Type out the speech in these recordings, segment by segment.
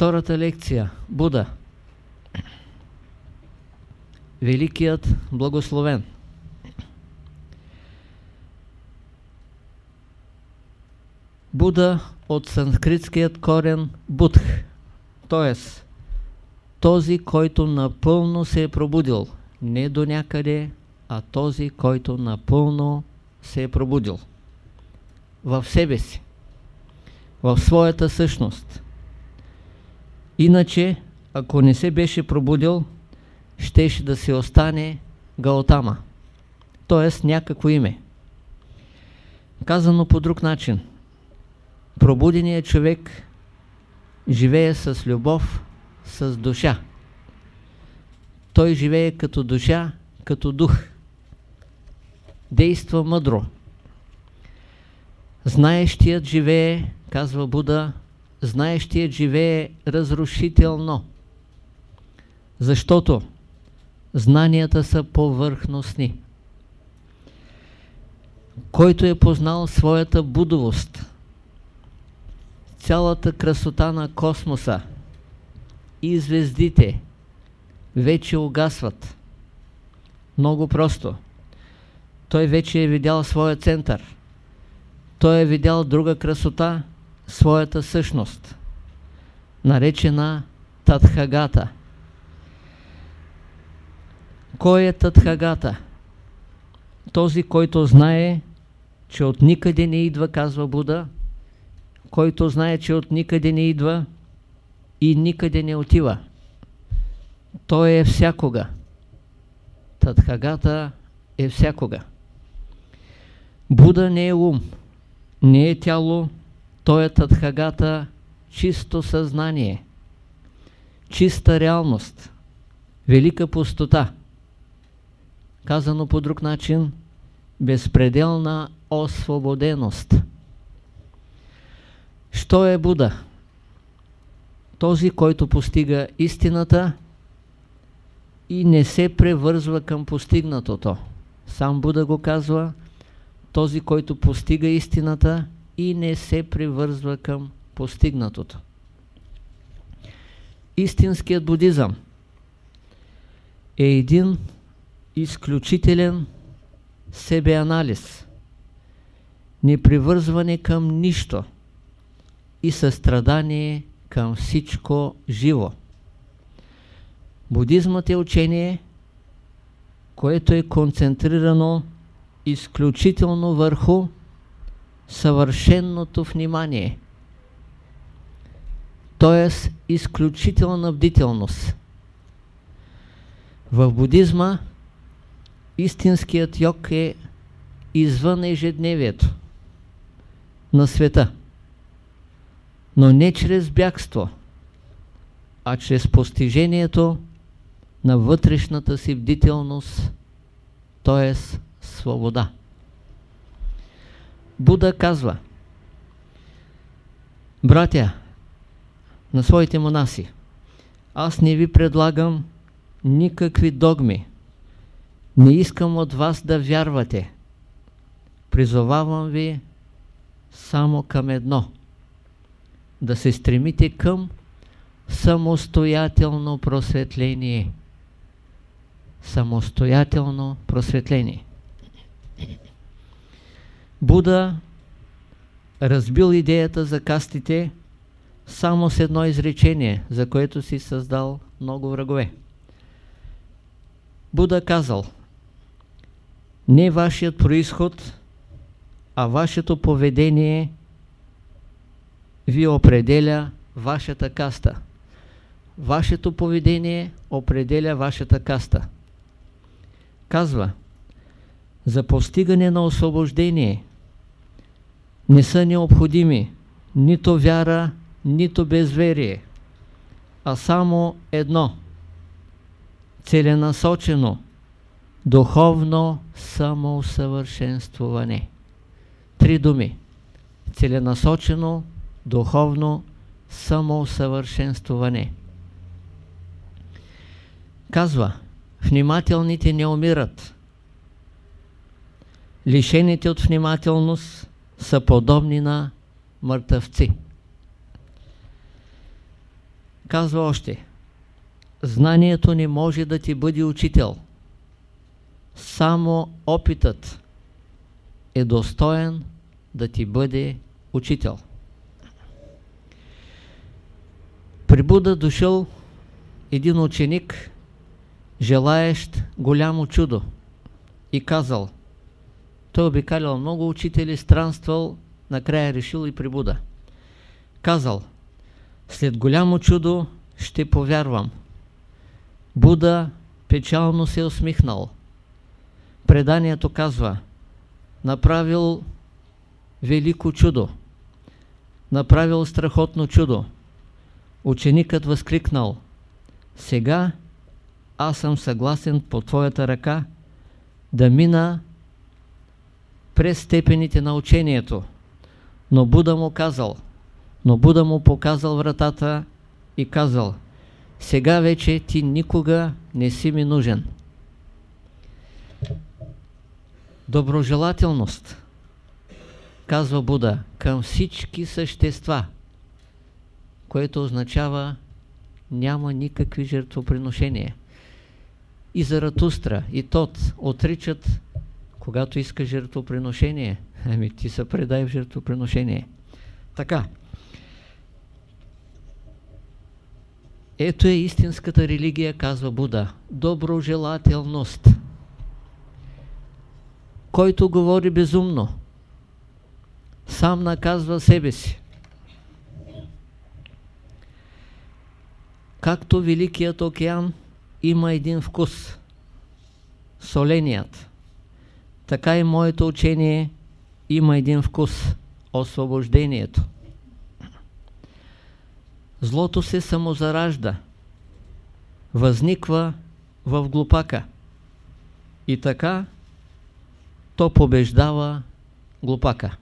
Втората лекция – Буда. Великият благословен. Буда от санскритският корен Будх, т.е. този, който напълно се е пробудил, не до някъде, а този, който напълно се е пробудил в себе си, в своята същност. Иначе, ако не се беше пробудил, щеше да се остане Гаотама, т.е. някакво име. Казано по друг начин, пробуденият човек живее с любов, с душа. Той живее като душа, като дух. Действа мъдро. Знаещият живее, казва Буда, знаещият живее разрушително. Защото знанията са повърхностни. Който е познал своята будовост, цялата красота на космоса и звездите вече угасват. Много просто. Той вече е видял своя център. Той е видял друга красота, своята същност, наречена Татхагата. Кой е Татхагата? Този, който знае, че от никъде не идва, казва Буда, който знае, че от никъде не идва и никъде не отива. Той е всякога. Татхагата е всякога. Буда не е ум, не е тяло, той е Татхагата чисто съзнание, чиста реалност, велика пустота. Казано по друг начин, безпределна освободеност. Що е Буда? Този, който постига истината и не се превързва към постигнатото. Сам Буда го казва, този, който постига истината и не се привързва към постигнатото. Истинският будизъм е един изключителен себеанализ, непривързване към нищо и състрадание към всичко живо. Будизмът е учение, което е концентрирано изключително върху съвършенното внимание, т.е. изключителна бдителност. В будизма истинският йог е извън ежедневието на света, но не чрез бягство, а чрез постижението на вътрешната си бдителност, т.е. свобода. Буда казва Братя, на своите монаси, аз не ви предлагам никакви догми. Не искам от вас да вярвате. Призовавам ви само към едно. Да се стремите към самостоятелно просветление. Самостоятелно просветление. Буда разбил идеята за кастите само с едно изречение, за което си създал много врагове. Буда казал не вашият происход, а вашето поведение ви определя вашата каста. Вашето поведение определя вашата каста. Казва, за постигане на освобождение – не са необходими нито вяра, нито безверие, а само едно целенасочено духовно самоусъвършенствуване. Три думи. Целенасочено духовно самоусъвършенствуване. Казва, внимателните не умират. Лишените от внимателност са подобни на мъртъвци. Казва още, знанието не може да ти бъде учител. Само опитът е достоен да ти бъде учител. При Буда дошъл един ученик, желаещ голямо чудо и казал, той обикалял много учители, странствал, накрая решил и при Буда. Казал, след голямо чудо ще повярвам. Буда печално се усмихнал. Преданието казва, направил велико чудо, направил страхотно чудо. Ученикът възкликнал, сега аз съм съгласен по твоята ръка да мина през степените на учението. Но Буда му казал, но Буда му показал вратата и казал, сега вече ти никога не си ми нужен. Доброжелателност, казва Буда, към всички същества, което означава няма никакви жертвоприношения. И Заратустра, и Тот отричат, когато иска жертвоприношение. Ами ти се предай в жертвоприношение. Така. Ето е истинската религия, казва Буда. Доброжелателност. Който говори безумно, сам наказва себе си. Както Великият океан има един вкус, соленият, така и моето учение има един вкус, освобождението. Злото се самозаражда, възниква в глупака и така то побеждава глупака.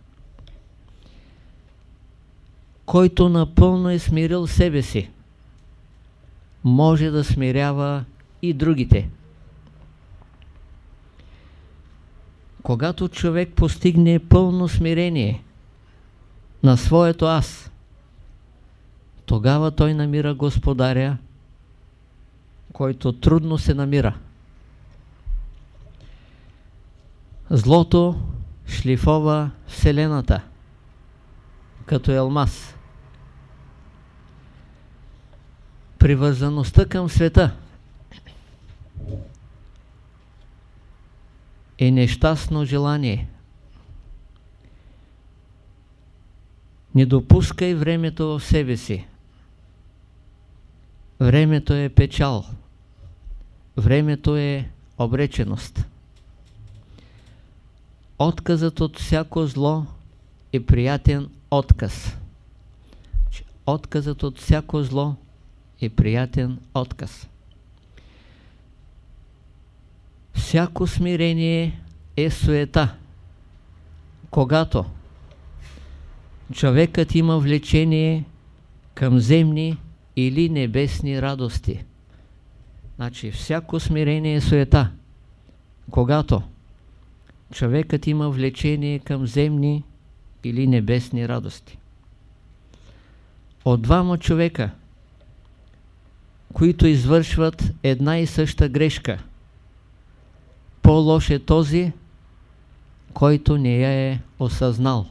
Който напълно е смирил себе си, може да смирява и другите. Когато човек постигне пълно смирение на своето аз, тогава той намира Господаря, който трудно се намира. Злото шлифова Вселената, като елмаз. Привързаността към света е нещастно желание. Не допускай времето в себе си. Времето е печал. Времето е обреченост. Отказът от всяко зло е приятен отказ. Отказът от всяко зло е приятен отказ. Всяко смирение е суета. Когато човекът има влечение към земни или небесни радости. Значи всяко смирение е суета. Когато човекът има влечение към земни или небесни радости. От двама човека, които извършват една и съща грешка, по-лош е този, който не я е осъзнал.